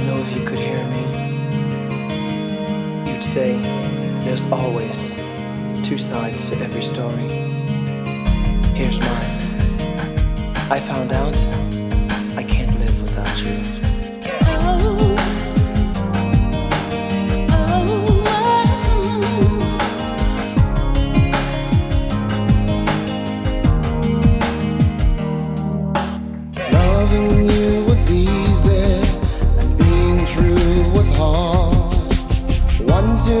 I know if you could hear me, you'd say, There's always two sides to every story. Here's mine. I found out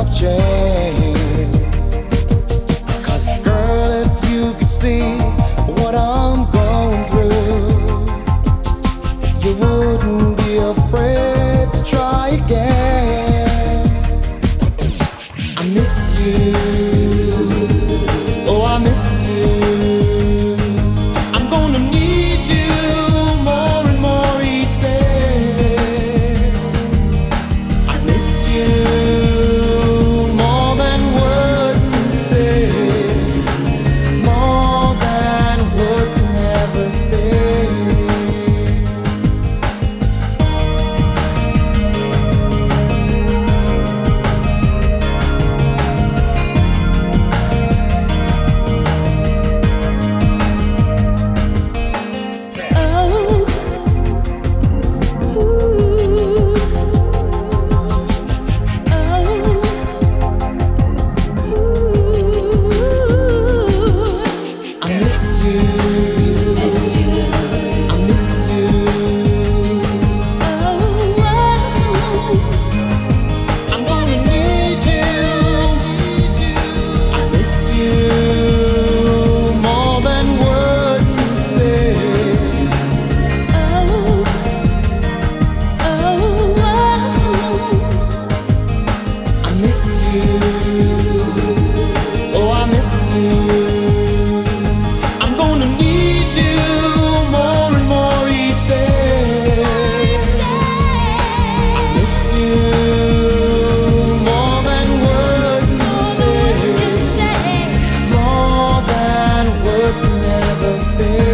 of change say